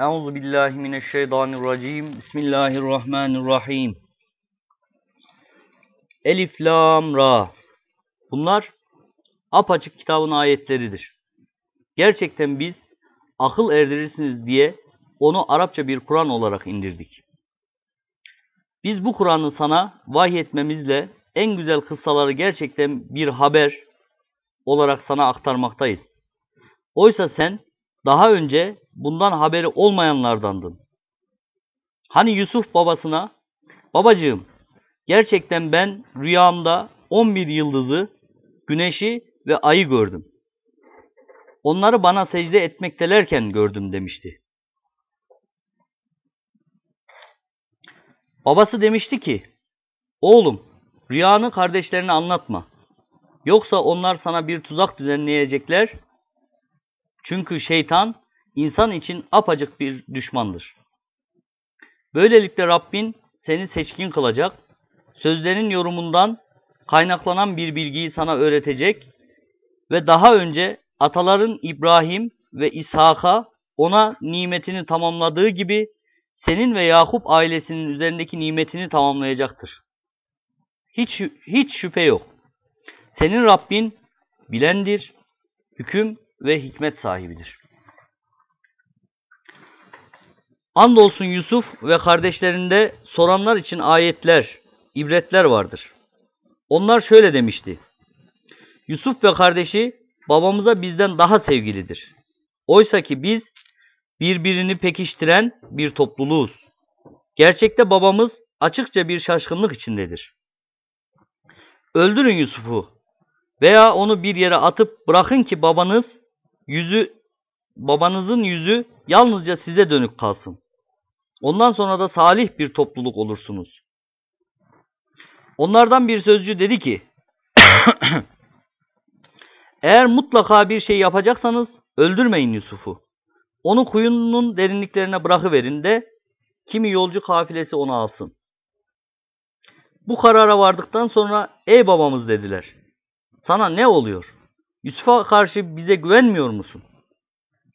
Euzu billahi mineşşeytanirracim. Bismillahirrahmanirrahim. Elif, Lam, Ra. Bunlar apaçık kitabın ayetleridir. Gerçekten biz akıl erdirirsiniz diye onu Arapça bir Kur'an olarak indirdik. Biz bu Kur'an'ı sana vahyetmemizle en güzel kıssaları gerçekten bir haber olarak sana aktarmaktayız. Oysa sen daha önce bundan haberi olmayanlardandın. Hani Yusuf babasına, babacığım gerçekten ben rüyamda 11 yıldızı, güneşi ve ayı gördüm. Onları bana secde etmektelerken gördüm demişti. Babası demişti ki, oğlum rüyanı kardeşlerine anlatma. Yoksa onlar sana bir tuzak düzenleyecekler. Çünkü şeytan insan için apacık bir düşmandır. Böylelikle Rabbin seni seçkin kılacak, sözlerin yorumundan kaynaklanan bir bilgiyi sana öğretecek ve daha önce ataların İbrahim ve İshak'a ona nimetini tamamladığı gibi senin ve Yakup ailesinin üzerindeki nimetini tamamlayacaktır. Hiç, hiç şüphe yok. Senin Rabbin bilendir, hüküm ve hikmet sahibidir. Andolsun Yusuf ve kardeşlerinde soranlar için ayetler, ibretler vardır. Onlar şöyle demişti. Yusuf ve kardeşi babamıza bizden daha sevgilidir. Oysa ki biz birbirini pekiştiren bir topluluğuz. Gerçekte babamız açıkça bir şaşkınlık içindedir. Öldürün Yusuf'u veya onu bir yere atıp bırakın ki babanız yüzü babanızın yüzü yalnızca size dönük kalsın. Ondan sonra da salih bir topluluk olursunuz. Onlardan bir sözcü dedi ki, eğer mutlaka bir şey yapacaksanız öldürmeyin Yusuf'u. Onu kuyunun derinliklerine bırakıverin de kimi yolcu kafilesi onu alsın. Bu karara vardıktan sonra ey babamız dediler. Sana ne oluyor? Yusuf'a karşı bize güvenmiyor musun?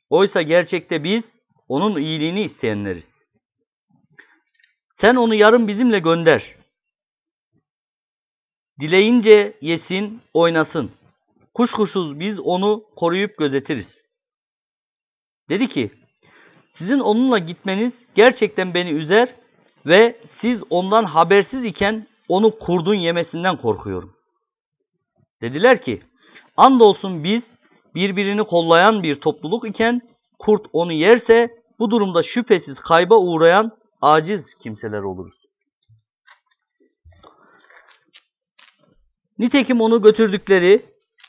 Oysa gerçekte biz onun iyiliğini isteyenleriz. Sen onu yarın bizimle gönder. Dileyince yesin, oynasın. Kuşkusuz biz onu koruyup gözetiriz. Dedi ki, sizin onunla gitmeniz gerçekten beni üzer ve siz ondan habersiz iken onu kurdun yemesinden korkuyorum. Dediler ki, andolsun biz birbirini kollayan bir topluluk iken kurt onu yerse bu durumda şüphesiz kayba uğrayan aciz kimseler oluruz. Nitekim onu götürdükleri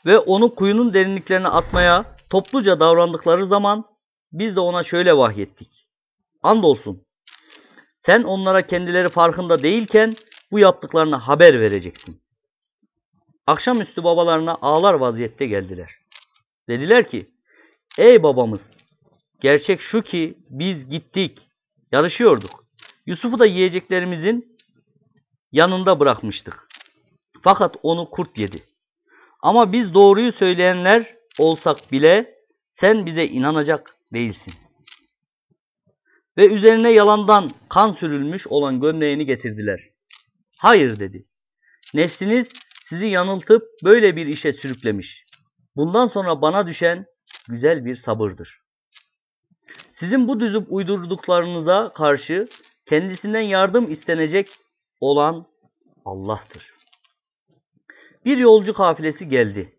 ve onu kuyunun derinliklerine atmaya topluca davrandıkları zaman biz de ona şöyle vahyettik. Andolsun sen onlara kendileri farkında değilken bu yaptıklarına haber vereceksin. Akşamüstü babalarına ağlar vaziyette geldiler. Dediler ki, ey babamız, gerçek şu ki biz gittik, yarışıyorduk. Yusuf'u da yiyeceklerimizin yanında bırakmıştık. Fakat onu kurt yedi. Ama biz doğruyu söyleyenler olsak bile sen bize inanacak değilsin. Ve üzerine yalandan kan sürülmüş olan gömleğini getirdiler. Hayır dedi. Nefsiniz sizi yanıltıp böyle bir işe sürüklemiş. Bundan sonra bana düşen güzel bir sabırdır. Sizin bu düzüp uydurduklarınıza karşı kendisinden yardım istenecek olan Allah'tır. Bir yolcu kafilesi geldi.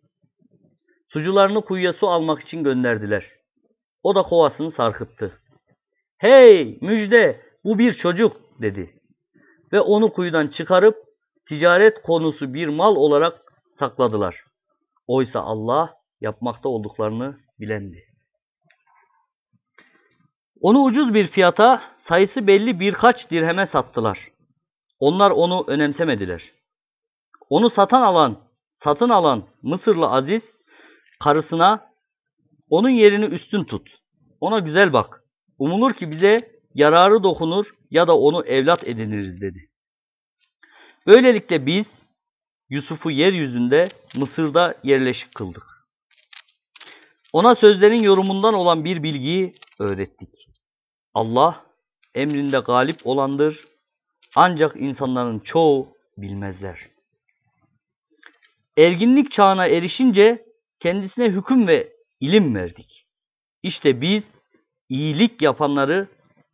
Sucularını kuyuya su almak için gönderdiler. O da kovasını sarkıttı. Hey müjde bu bir çocuk dedi. Ve onu kuyudan çıkarıp ticaret konusu bir mal olarak sakladılar. Oysa Allah yapmakta olduklarını bilendi. Onu ucuz bir fiyata sayısı belli birkaç dirheme sattılar. Onlar onu önemsemediler. Onu satan alan, satın alan Mısırlı Aziz karısına onun yerini üstün tut. Ona güzel bak. Umulur ki bize yararı dokunur ya da onu evlat ediniriz dedi. Böylelikle biz Yusuf'u yeryüzünde Mısır'da yerleşik kıldık. Ona sözlerin yorumundan olan bir bilgiyi öğrettik. Allah emrinde galip olandır. Ancak insanların çoğu bilmezler. Erginlik çağına erişince kendisine hüküm ve ilim verdik. İşte biz iyilik yapanları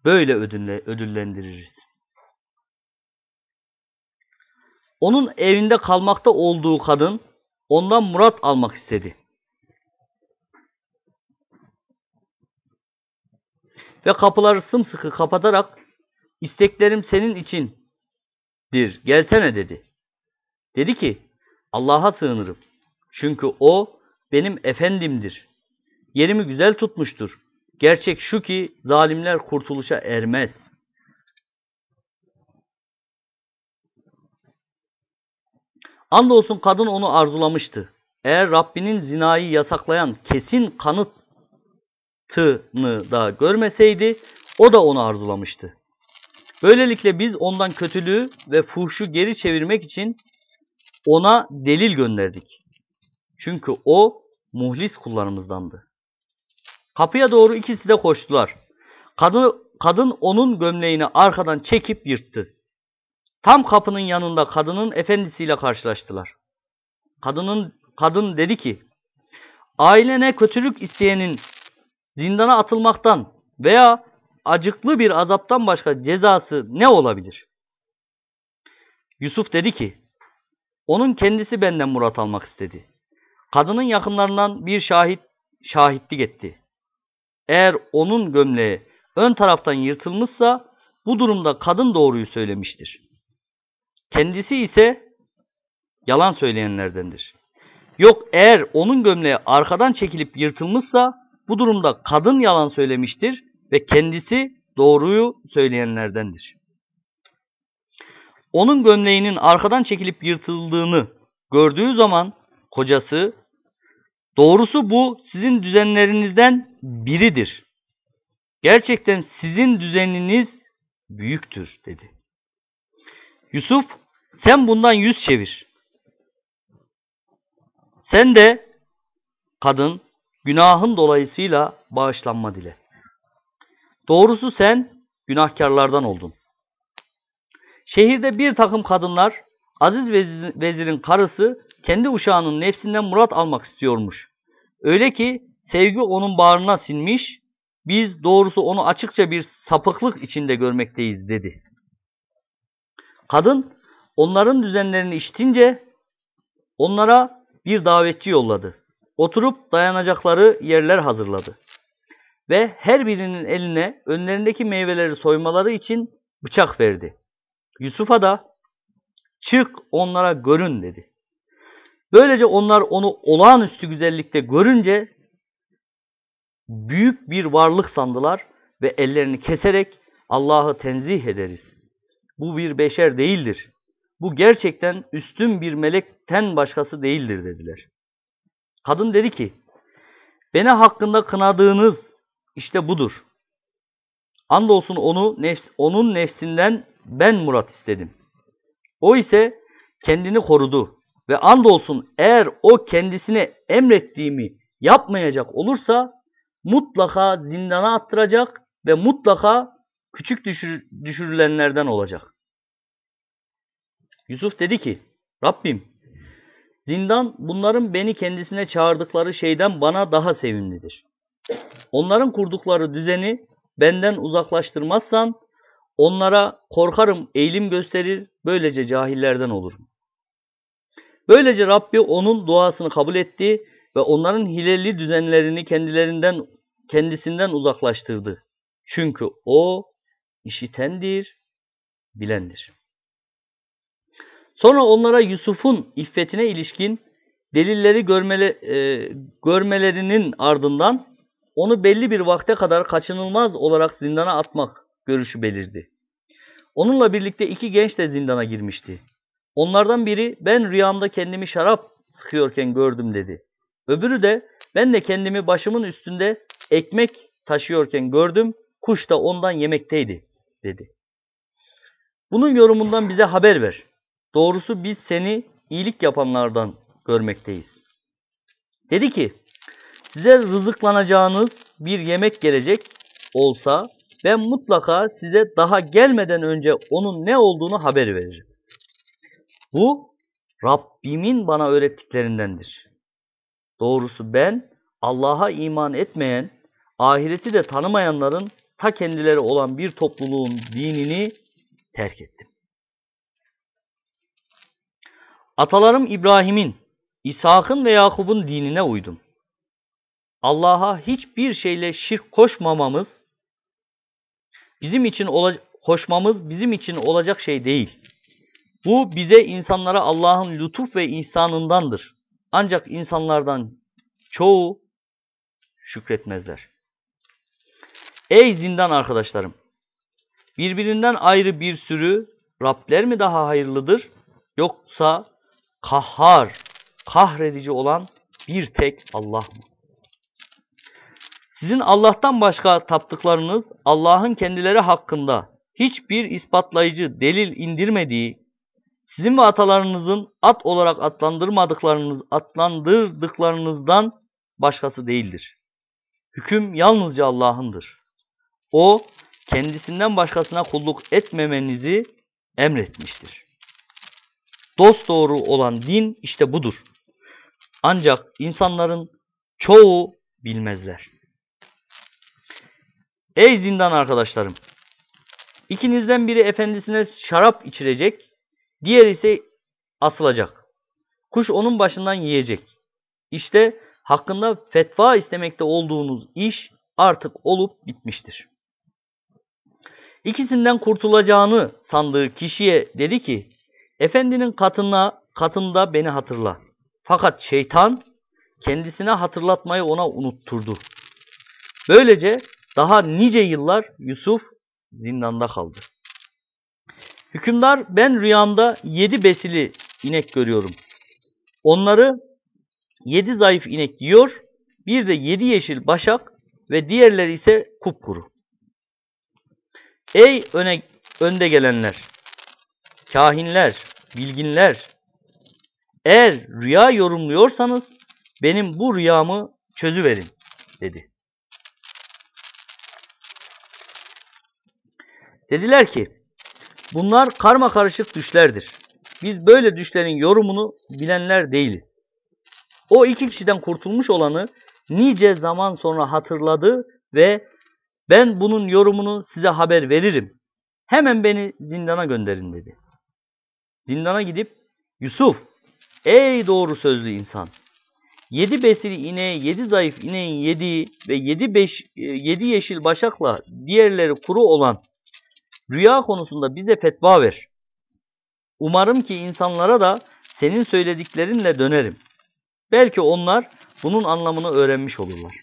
böyle ödülle, ödüllendiririz. Onun evinde kalmakta olduğu kadın ondan murat almak istedi. Ve kapıları sımsıkı kapatarak isteklerim senin içindir gelsene dedi. Dedi ki Allah'a sığınırım. Çünkü o benim efendimdir. Yerimi güzel tutmuştur. Gerçek şu ki zalimler kurtuluşa ermez. Andolsun kadın onu arzulamıştı. Eğer Rabbinin zinayı yasaklayan kesin kanıtını da görmeseydi o da onu arzulamıştı. Böylelikle biz ondan kötülüğü ve fuhşu geri çevirmek için ona delil gönderdik. Çünkü o muhlis kullarımızdandı. Kapıya doğru ikisi de koştular. Kadın, kadın onun gömleğini arkadan çekip yırttı. Tam kapının yanında kadının efendisiyle karşılaştılar. Kadının kadın dedi ki: Ailene kötülük isteyenin zindana atılmaktan veya acıklı bir azaptan başka cezası ne olabilir? Yusuf dedi ki: Onun kendisi benden murat almak istedi. Kadının yakınlarından bir şahit şahitlik etti. Eğer onun gömleği ön taraftan yırtılmışsa bu durumda kadın doğruyu söylemiştir. Kendisi ise yalan söyleyenlerdendir. Yok eğer onun gömleği arkadan çekilip yırtılmışsa bu durumda kadın yalan söylemiştir ve kendisi doğruyu söyleyenlerdendir. Onun gömleğinin arkadan çekilip yırtıldığını gördüğü zaman kocası doğrusu bu sizin düzenlerinizden biridir. Gerçekten sizin düzeniniz büyüktür dedi. Yusuf sen bundan yüz çevir. Sen de kadın günahın dolayısıyla bağışlanma dile. Doğrusu sen günahkarlardan oldun. Şehirde bir takım kadınlar Aziz Vezir'in karısı kendi uşağının nefsinden murat almak istiyormuş. Öyle ki sevgi onun bağrına sinmiş, biz doğrusu onu açıkça bir sapıklık içinde görmekteyiz dedi. Kadın onların düzenlerini işitince onlara bir davetçi yolladı. Oturup dayanacakları yerler hazırladı. Ve her birinin eline önlerindeki meyveleri soymaları için bıçak verdi. Yusuf'a da çık onlara görün dedi. Böylece onlar onu olağanüstü güzellikte görünce büyük bir varlık sandılar ve ellerini keserek Allah'ı tenzih ederiz. Bu bir beşer değildir. Bu gerçekten üstün bir melekten başkası değildir dediler. Kadın dedi ki, beni hakkında kınadığınız işte budur. Andolsun onu nefs, onun nefsinden ben murat istedim. O ise kendini korudu ve andolsun eğer o kendisine emrettiğimi yapmayacak olursa mutlaka zindana attıracak ve mutlaka küçük düşür, düşürülenlerden olacak. Yusuf dedi ki, Rabbim, zindan bunların beni kendisine çağırdıkları şeyden bana daha sevimlidir. Onların kurdukları düzeni benden uzaklaştırmazsan, onlara korkarım eğilim gösterir, böylece cahillerden olurum. Böylece Rabbi onun duasını kabul etti ve onların hileli düzenlerini kendilerinden kendisinden uzaklaştırdı. Çünkü o işitendir, bilendir. Sonra onlara Yusuf'un iffetine ilişkin delilleri görmele, e, görmelerinin ardından onu belli bir vakte kadar kaçınılmaz olarak zindana atmak görüşü belirdi. Onunla birlikte iki genç de zindana girmişti. Onlardan biri ben rüyamda kendimi şarap sıkıyorken gördüm dedi. Öbürü de ben de kendimi başımın üstünde ekmek taşıyorken gördüm, kuş da ondan yemekteydi dedi. Bunun yorumundan bize haber ver. Doğrusu biz seni iyilik yapanlardan görmekteyiz. Dedi ki, size rızıklanacağınız bir yemek gelecek olsa ben mutlaka size daha gelmeden önce onun ne olduğunu haber veririm. Bu Rabbimin bana öğrettiklerindendir. Doğrusu ben Allah'a iman etmeyen, ahireti de tanımayanların ta kendileri olan bir topluluğun dinini terk ettim. Atalarım İbrahim'in, İshak'ın ve Yakub'un dinine uydum. Allah'a hiçbir şeyle şirk koşmamamız bizim için koşmamız bizim için olacak şey değil. Bu bize insanlara Allah'ın lütuf ve ihsanındandır. Ancak insanlardan çoğu şükretmezler. Ey zindan arkadaşlarım! Birbirinden ayrı bir sürü Rabler mi daha hayırlıdır? Yoksa kahhar, kahredici olan bir tek Allah mı? Sizin Allah'tan başka taptıklarınız Allah'ın kendileri hakkında hiçbir ispatlayıcı delil indirmediği, sizin ve atalarınızın at olarak adlandırmadıklarınız, adlandırdıklarınızdan başkası değildir. Hüküm yalnızca Allah'ındır. O, kendisinden başkasına kulluk etmemenizi emretmiştir. Dost doğru olan din işte budur. Ancak insanların çoğu bilmezler. Ey zindan arkadaşlarım! İkinizden biri efendisine şarap içirecek, diğer ise asılacak. Kuş onun başından yiyecek. İşte hakkında fetva istemekte olduğunuz iş artık olup bitmiştir. İkisinden kurtulacağını sandığı kişiye dedi ki, Efendinin katına, katında beni hatırla. Fakat şeytan kendisine hatırlatmayı ona unutturdu. Böylece daha nice yıllar Yusuf zindanda kaldı. Hükümdar ben rüyamda yedi besili inek görüyorum. Onları yedi zayıf inek yiyor, bir de yedi yeşil başak ve diğerleri ise kupkuru. Ey öne, önde gelenler, kahinler, bilginler, eğer rüya yorumluyorsanız benim bu rüyamı çözüverin dedi. Dediler ki bunlar karma karışık düşlerdir. Biz böyle düşlerin yorumunu bilenler değiliz. O iki kişiden kurtulmuş olanı nice zaman sonra hatırladı ve ben bunun yorumunu size haber veririm. Hemen beni zindana gönderin dedi. Zindana gidip Yusuf ey doğru sözlü insan yedi besili ineği, yedi zayıf ineğin yediği ve yedi, beş, e, yedi yeşil başakla diğerleri kuru olan rüya konusunda bize fetva ver. Umarım ki insanlara da senin söylediklerinle dönerim. Belki onlar bunun anlamını öğrenmiş olurlar.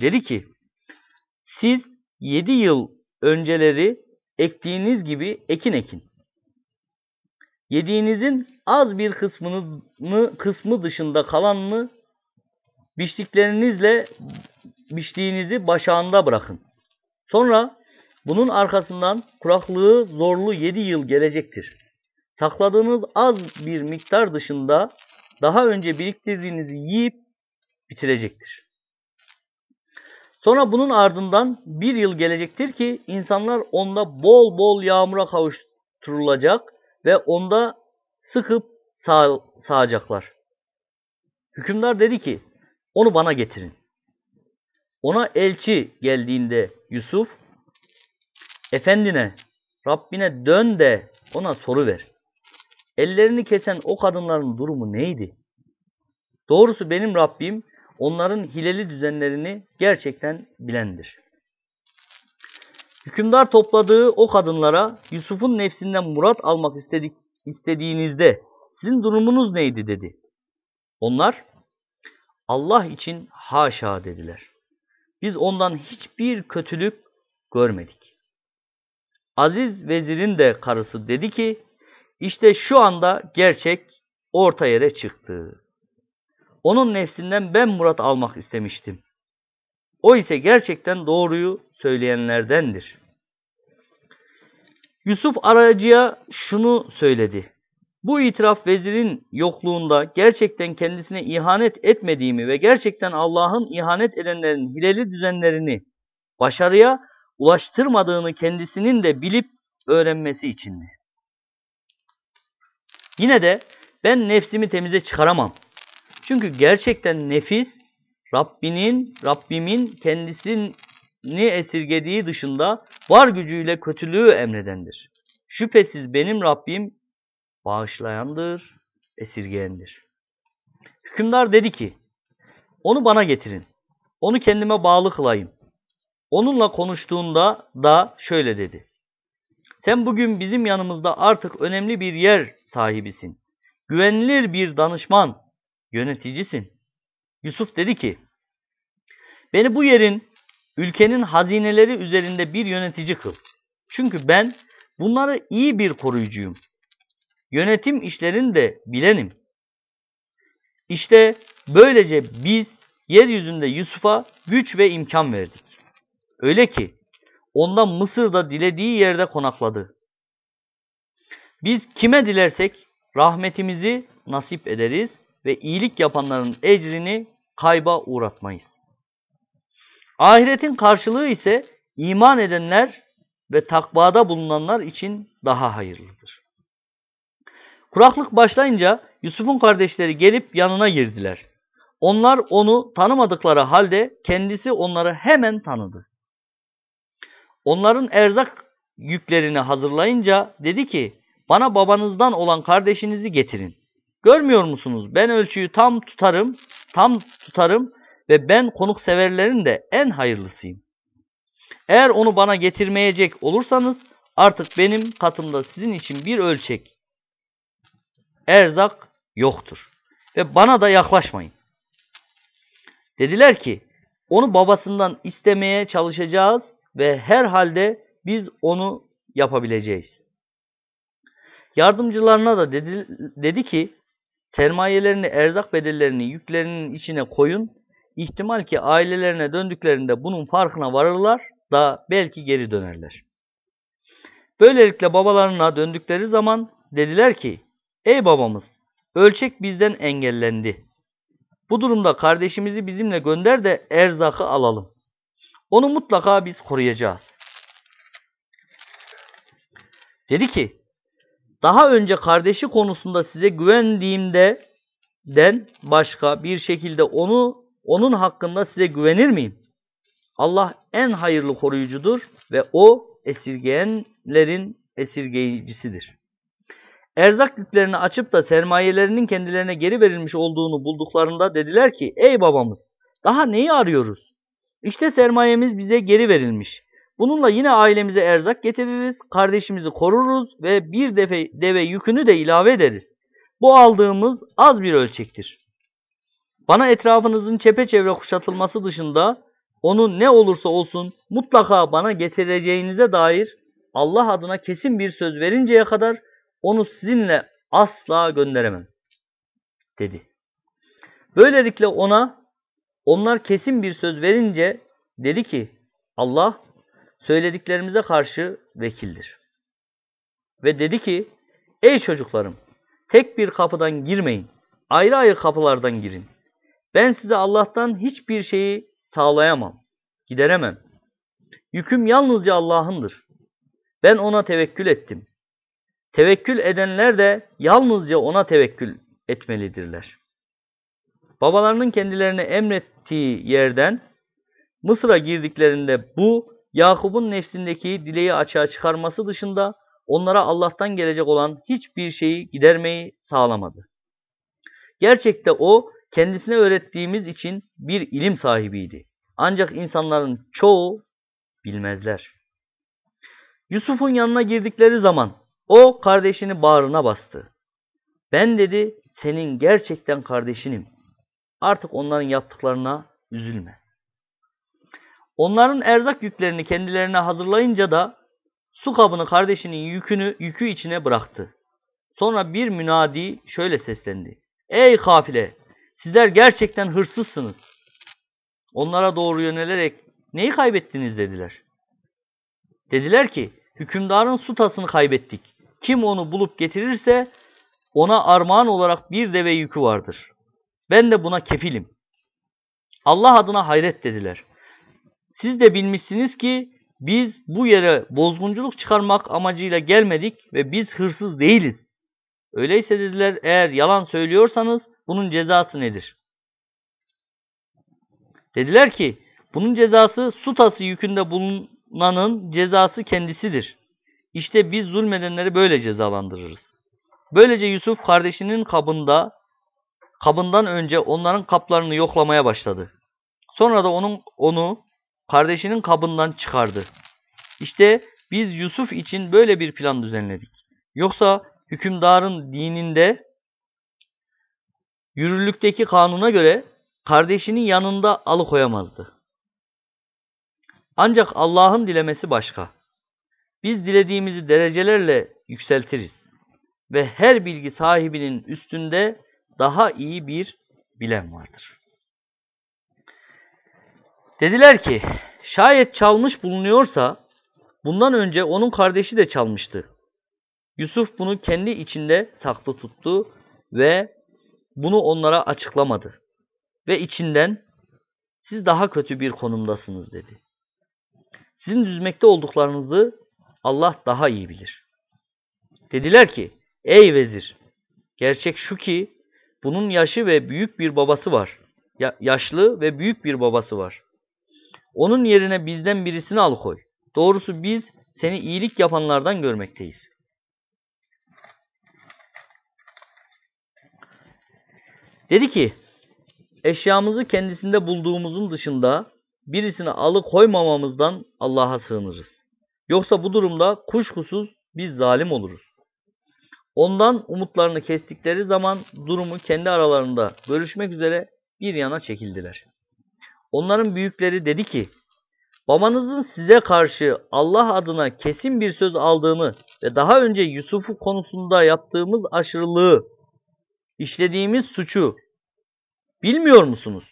Dedi ki, siz yedi yıl önceleri ektiğiniz gibi ekin ekin. Yediğinizin az bir kısmını, kısmı dışında kalanını biçtiklerinizle biçtiğinizi başağında bırakın. Sonra bunun arkasından kuraklığı zorlu yedi yıl gelecektir. Sakladığınız az bir miktar dışında daha önce biriktirdiğinizi yiyip bitirecektir. Sonra bunun ardından bir yıl gelecektir ki insanlar onda bol bol yağmura kavuşturulacak ve onda sıkıp sağ, sağacaklar. Hükümdar dedi ki onu bana getirin. Ona elçi geldiğinde Yusuf efendine Rabbine dön de ona soru ver. Ellerini kesen o kadınların durumu neydi? Doğrusu benim Rabbim onların hileli düzenlerini gerçekten bilendir. Hükümdar topladığı o kadınlara Yusuf'un nefsinden murat almak istedik, istediğinizde sizin durumunuz neydi dedi. Onlar Allah için haşa dediler. Biz ondan hiçbir kötülük görmedik. Aziz vezirin de karısı dedi ki işte şu anda gerçek orta yere çıktı. Onun nefsinden ben murat almak istemiştim. O ise gerçekten doğruyu söyleyenlerdendir. Yusuf aracıya şunu söyledi. Bu itiraf vezirin yokluğunda gerçekten kendisine ihanet etmediğimi ve gerçekten Allah'ın ihanet edenlerin hileli düzenlerini başarıya ulaştırmadığını kendisinin de bilip öğrenmesi içindi. Yine de ben nefsimi temize çıkaramam. Çünkü gerçekten nefis Rabbinin, Rabbimin kendisini esirgediği dışında var gücüyle kötülüğü emredendir. Şüphesiz benim Rabbim bağışlayandır, esirgeyendir. Hükümdar dedi ki, onu bana getirin, onu kendime bağlı kılayım. Onunla konuştuğunda da şöyle dedi. Sen bugün bizim yanımızda artık önemli bir yer sahibisin. Güvenilir bir danışman, yöneticisin. Yusuf dedi ki, beni bu yerin, ülkenin hazineleri üzerinde bir yönetici kıl. Çünkü ben bunları iyi bir koruyucuyum. Yönetim işlerini de bilenim. İşte böylece biz yeryüzünde Yusuf'a güç ve imkan verdik. Öyle ki ondan Mısır'da dilediği yerde konakladı. Biz kime dilersek rahmetimizi nasip ederiz ve iyilik yapanların ecrini kayba uğratmayız. Ahiretin karşılığı ise iman edenler ve takvada bulunanlar için daha hayırlıdır. Kuraklık başlayınca Yusuf'un kardeşleri gelip yanına girdiler. Onlar onu tanımadıkları halde kendisi onları hemen tanıdı. Onların erzak yüklerini hazırlayınca dedi ki bana babanızdan olan kardeşinizi getirin. Görmüyor musunuz? Ben ölçüyü tam tutarım, tam tutarım ve ben konukseverlerin de en hayırlısıyım. Eğer onu bana getirmeyecek olursanız artık benim katımda sizin için bir ölçek erzak yoktur. Ve bana da yaklaşmayın. Dediler ki onu babasından istemeye çalışacağız ve herhalde biz onu yapabileceğiz. Yardımcılarına da dedi, dedi ki sermayelerini, erzak bedellerini yüklerinin içine koyun. İhtimal ki ailelerine döndüklerinde bunun farkına varırlar da belki geri dönerler. Böylelikle babalarına döndükleri zaman dediler ki Ey babamız ölçek bizden engellendi. Bu durumda kardeşimizi bizimle gönder de erzakı alalım. Onu mutlaka biz koruyacağız. Dedi ki, daha önce kardeşi konusunda size güvendiğimde den başka bir şekilde onu onun hakkında size güvenir miyim? Allah en hayırlı koruyucudur ve o esirgeyenlerin esirgeyicisidir. Erzak yüklerini açıp da sermayelerinin kendilerine geri verilmiş olduğunu bulduklarında dediler ki, ey babamız daha neyi arıyoruz? İşte sermayemiz bize geri verilmiş. Bununla yine ailemize erzak getiririz, kardeşimizi koruruz ve bir defe, deve yükünü de ilave ederiz. Bu aldığımız az bir ölçektir. Bana etrafınızın çepeçevre kuşatılması dışında onu ne olursa olsun mutlaka bana getireceğinize dair Allah adına kesin bir söz verinceye kadar onu sizinle asla gönderemem dedi. Böylelikle ona onlar kesin bir söz verince dedi ki Allah söylediklerimize karşı vekildir. Ve dedi ki ey çocuklarım tek bir kapıdan girmeyin. Ayrı ayrı kapılardan girin. Ben size Allah'tan hiçbir şeyi sağlayamam. Gideremem. Yüküm yalnızca Allah'ındır. Ben ona tevekkül ettim. Tevekkül edenler de yalnızca ona tevekkül etmelidirler. Babalarının kendilerine emrettiği yerden Mısır'a girdiklerinde bu Yakup'un nefsindeki dileği açığa çıkarması dışında onlara Allah'tan gelecek olan hiçbir şeyi gidermeyi sağlamadı. Gerçekte o kendisine öğrettiğimiz için bir ilim sahibiydi. Ancak insanların çoğu bilmezler. Yusuf'un yanına girdikleri zaman o kardeşini bağrına bastı. Ben dedi senin gerçekten kardeşinim. Artık onların yaptıklarına üzülme. Onların erzak yüklerini kendilerine hazırlayınca da su kabını kardeşinin yükünü yükü içine bıraktı. Sonra bir münadi şöyle seslendi. Ey kafile! Sizler gerçekten hırsızsınız. Onlara doğru yönelerek neyi kaybettiniz dediler. Dediler ki hükümdarın su tasını kaybettik. Kim onu bulup getirirse ona armağan olarak bir deve yükü vardır. Ben de buna kefilim. Allah adına hayret dediler. Siz de bilmişsiniz ki Biz bu yere bozgunculuk çıkarmak amacıyla gelmedik ve biz hırsız değiliz. Öyleyse dediler eğer yalan söylüyorsanız bunun cezası nedir? Dediler ki bunun cezası su tası yükünde bulunanın cezası kendisidir. İşte biz zulmedenleri böyle cezalandırırız. Böylece Yusuf kardeşinin kabında kabından önce onların kaplarını yoklamaya başladı. Sonra da onun onu kardeşinin kabından çıkardı. İşte biz Yusuf için böyle bir plan düzenledik. Yoksa hükümdarın dininde yürürlükteki kanuna göre kardeşinin yanında alıkoyamazdı. Ancak Allah'ın dilemesi başka. Biz dilediğimizi derecelerle yükseltiriz ve her bilgi sahibinin üstünde daha iyi bir bilen vardır. Dediler ki, şayet çalmış bulunuyorsa, bundan önce onun kardeşi de çalmıştı. Yusuf bunu kendi içinde saklı tuttu ve bunu onlara açıklamadı. Ve içinden, siz daha kötü bir konumdasınız dedi. Sizin düzmekte olduklarınızı Allah daha iyi bilir. Dediler ki, ey vezir, gerçek şu ki, bunun yaşı ve büyük bir babası var. Ya yaşlı ve büyük bir babası var. Onun yerine bizden birisini al koy. Doğrusu biz seni iyilik yapanlardan görmekteyiz. Dedi ki, eşyamızı kendisinde bulduğumuzun dışında birisini alıkoymamamızdan Allah'a sığınırız. Yoksa bu durumda kuşkusuz biz zalim oluruz. Ondan umutlarını kestikleri zaman durumu kendi aralarında görüşmek üzere bir yana çekildiler. Onların büyükleri dedi ki, babanızın size karşı Allah adına kesin bir söz aldığını ve daha önce Yusuf'u konusunda yaptığımız aşırılığı, işlediğimiz suçu bilmiyor musunuz?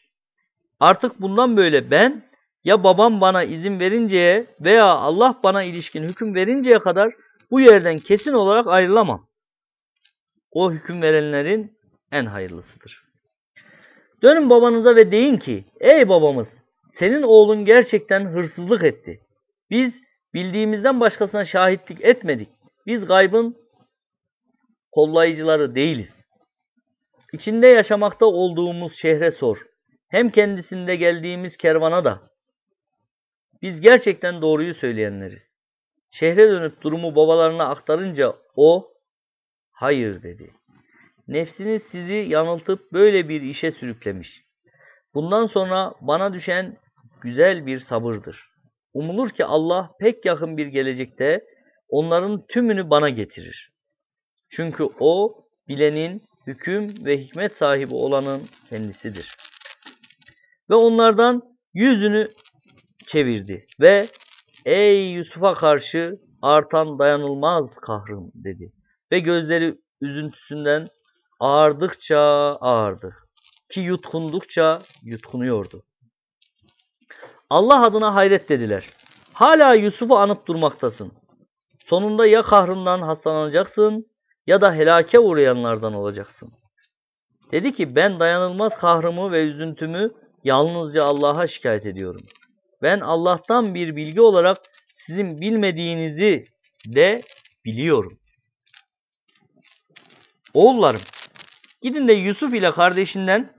Artık bundan böyle ben ya babam bana izin verinceye veya Allah bana ilişkin hüküm verinceye kadar bu yerden kesin olarak ayrılamam. O hüküm verenlerin en hayırlısıdır. Dönün babanıza ve deyin ki, ey babamız, senin oğlun gerçekten hırsızlık etti. Biz bildiğimizden başkasına şahitlik etmedik. Biz gaybın kollayıcıları değiliz. İçinde yaşamakta olduğumuz şehre sor. Hem kendisinde geldiğimiz kervana da. Biz gerçekten doğruyu söyleyenleriz. Şehre dönüp durumu babalarına aktarınca o, hayır dedi. Nefsiniz sizi yanıltıp böyle bir işe sürüklemiş. Bundan sonra bana düşen güzel bir sabırdır. Umulur ki Allah pek yakın bir gelecekte onların tümünü bana getirir. Çünkü o bilenin, hüküm ve hikmet sahibi olanın kendisidir. Ve onlardan yüzünü çevirdi ve ey Yusuf'a karşı artan dayanılmaz kahrım dedi. Ve gözleri üzüntüsünden ağardıkça ağardı. Ki yutkundukça yutkunuyordu. Allah adına hayret dediler. Hala Yusuf'u anıp durmaktasın. Sonunda ya kahrından hastalanacaksın ya da helake uğrayanlardan olacaksın. Dedi ki ben dayanılmaz kahrımı ve üzüntümü yalnızca Allah'a şikayet ediyorum. Ben Allah'tan bir bilgi olarak sizin bilmediğinizi de biliyorum. Oğullarım, gidin de Yusuf ile kardeşinden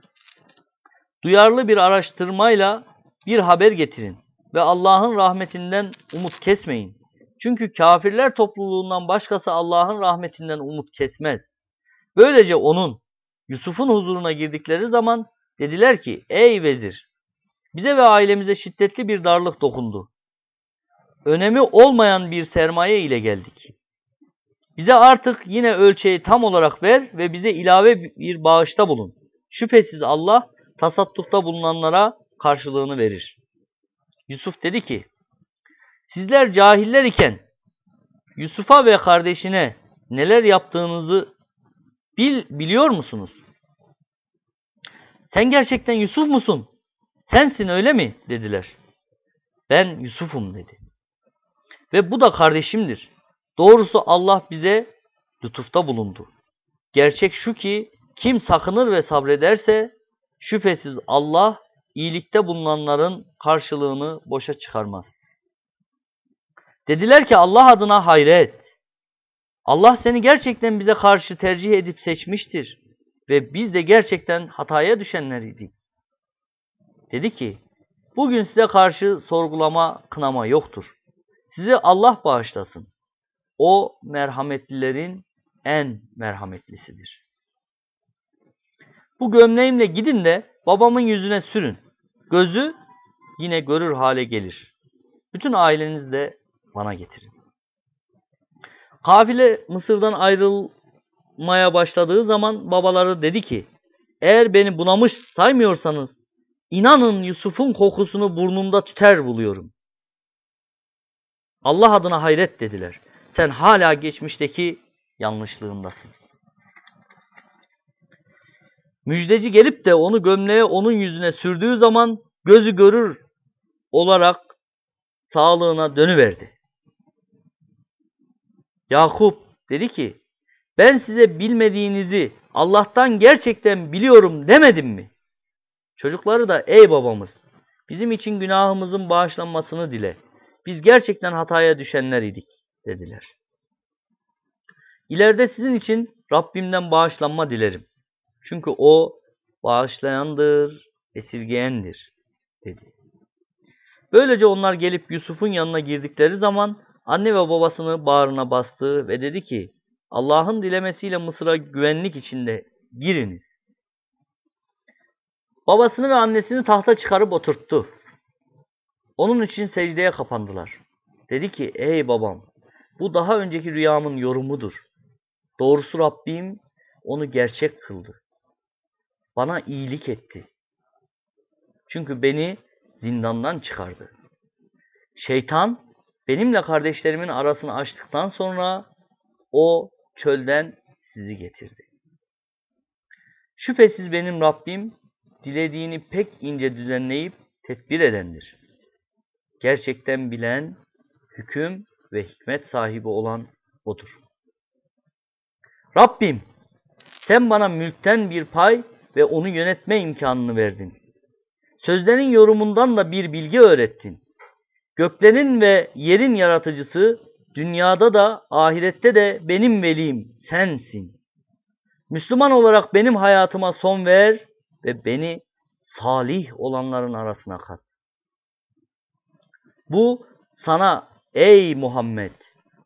duyarlı bir araştırmayla bir haber getirin ve Allah'ın rahmetinden umut kesmeyin. Çünkü kafirler topluluğundan başkası Allah'ın rahmetinden umut kesmez. Böylece onun, Yusuf'un huzuruna girdikleri zaman dediler ki, ey vezir, bize ve ailemize şiddetli bir darlık dokundu. Önemi olmayan bir sermaye ile geldik. Bize artık yine ölçeği tam olarak ver ve bize ilave bir bağışta bulun. Şüphesiz Allah tasattufta bulunanlara karşılığını verir. Yusuf dedi ki, sizler cahiller iken Yusuf'a ve kardeşine neler yaptığınızı bil, biliyor musunuz? Sen gerçekten Yusuf musun? Sensin öyle mi? dediler. Ben Yusuf'um dedi. Ve bu da kardeşimdir. Doğrusu Allah bize lütufta bulundu. Gerçek şu ki kim sakınır ve sabrederse şüphesiz Allah iyilikte bulunanların karşılığını boşa çıkarmaz. Dediler ki Allah adına hayret. Allah seni gerçekten bize karşı tercih edip seçmiştir. Ve biz de gerçekten hataya düşenleriydik. Dedi ki, bugün size karşı sorgulama, kınama yoktur. Sizi Allah bağışlasın. O merhametlilerin en merhametlisidir. Bu gömleğimle gidin de babamın yüzüne sürün. Gözü yine görür hale gelir. Bütün aileniz de bana getirin. Kafile Mısır'dan ayrılmaya başladığı zaman babaları dedi ki, eğer beni bunamış saymıyorsanız, inanın Yusuf'un kokusunu burnumda tüter buluyorum. Allah adına hayret dediler. Sen hala geçmişteki yanlışlığındasın. Müjdeci gelip de onu gömleğe onun yüzüne sürdüğü zaman gözü görür olarak sağlığına dönüverdi. Yakup dedi ki, ben size bilmediğinizi Allah'tan gerçekten biliyorum demedim mi? Çocukları da ey babamız, bizim için günahımızın bağışlanmasını dile. Biz gerçekten hataya düşenler idik dediler. İleride sizin için Rabbimden bağışlanma dilerim. Çünkü o bağışlayandır, esirgeyendir dedi. Böylece onlar gelip Yusuf'un yanına girdikleri zaman anne ve babasını bağrına bastı ve dedi ki Allah'ın dilemesiyle Mısır'a güvenlik içinde giriniz. Babasını ve annesini tahta çıkarıp oturttu. Onun için secdeye kapandılar. Dedi ki ey babam bu daha önceki rüyamın yorumudur. Doğrusu Rabbim onu gerçek kıldı. Bana iyilik etti. Çünkü beni zindandan çıkardı. Şeytan benimle kardeşlerimin arasını açtıktan sonra o çölden sizi getirdi. Şüphesiz benim Rabbim dilediğini pek ince düzenleyip tedbir edendir. Gerçekten bilen, hüküm ve hikmet sahibi olan odur. Rabbim sen bana mülkten bir pay ve onu yönetme imkanını verdin. Sözlerin yorumundan da bir bilgi öğrettin. Göklerin ve yerin yaratıcısı, dünyada da ahirette de benim velim sensin. Müslüman olarak benim hayatıma son ver ve beni salih olanların arasına kat. Bu sana ey Muhammed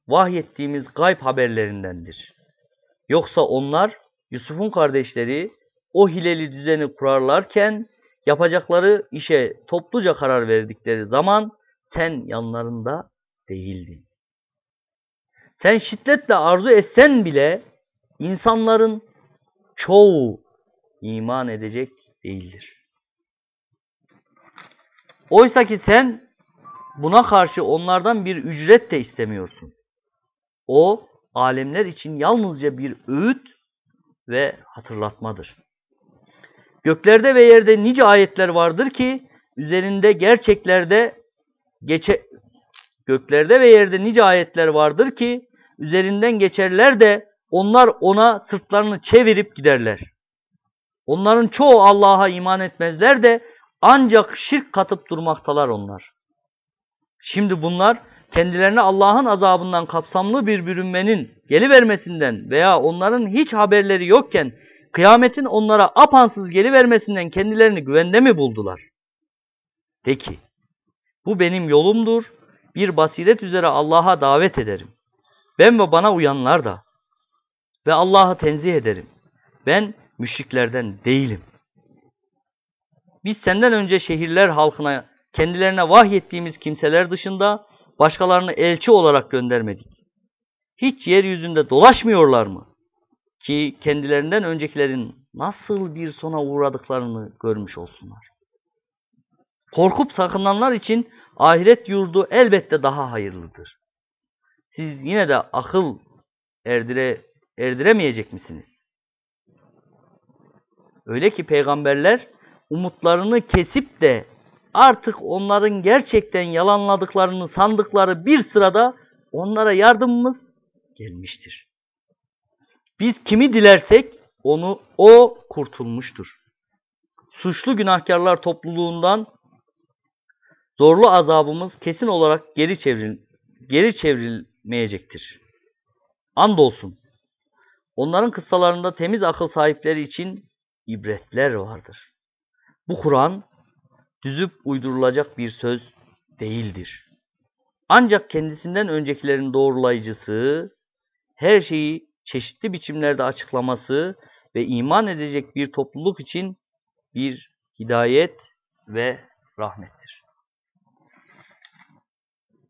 vahyettiğimiz gayb haberlerindendir. Yoksa onlar Yusuf'un kardeşleri o hileli düzeni kurarlarken yapacakları işe topluca karar verdikleri zaman sen yanlarında değildin. Sen şiddetle arzu etsen bile insanların çoğu iman edecek değildir. Oysa ki sen buna karşı onlardan bir ücret de istemiyorsun. O alemler için yalnızca bir öğüt ve hatırlatmadır. Göklerde ve yerde nice ayetler vardır ki üzerinde gerçeklerde geçe göklerde ve yerde nice ayetler vardır ki üzerinden geçerler de onlar ona sırtlarını çevirip giderler. Onların çoğu Allah'a iman etmezler de ancak şirk katıp durmaktalar onlar. Şimdi bunlar kendilerine Allah'ın azabından kapsamlı bir bürünmenin gelivermesinden veya onların hiç haberleri yokken kıyametin onlara apansız gelivermesinden kendilerini güvende mi buldular? Peki, bu benim yolumdur. Bir basiret üzere Allah'a davet ederim. Ben ve bana uyanlar da. Ve Allah'ı tenzih ederim. Ben müşriklerden değilim. Biz senden önce şehirler halkına kendilerine vahyettiğimiz kimseler dışında başkalarını elçi olarak göndermedik. Hiç yeryüzünde dolaşmıyorlar mı? Ki kendilerinden öncekilerin nasıl bir sona uğradıklarını görmüş olsunlar. Korkup sakınanlar için ahiret yurdu elbette daha hayırlıdır. Siz yine de akıl erdire, erdiremeyecek misiniz? Öyle ki peygamberler umutlarını kesip de artık onların gerçekten yalanladıklarını sandıkları bir sırada onlara yardımımız gelmiştir. Biz kimi dilersek onu o kurtulmuştur. Suçlu günahkarlar topluluğundan zorlu azabımız kesin olarak geri çevril, geri çevrilmeyecektir. Andolsun. Onların kıssalarında temiz akıl sahipleri için ibretler vardır. Bu Kur'an düzüp uydurulacak bir söz değildir. Ancak kendisinden öncekilerin doğrulayıcısı, her şeyi çeşitli biçimlerde açıklaması ve iman edecek bir topluluk için bir hidayet ve rahmet.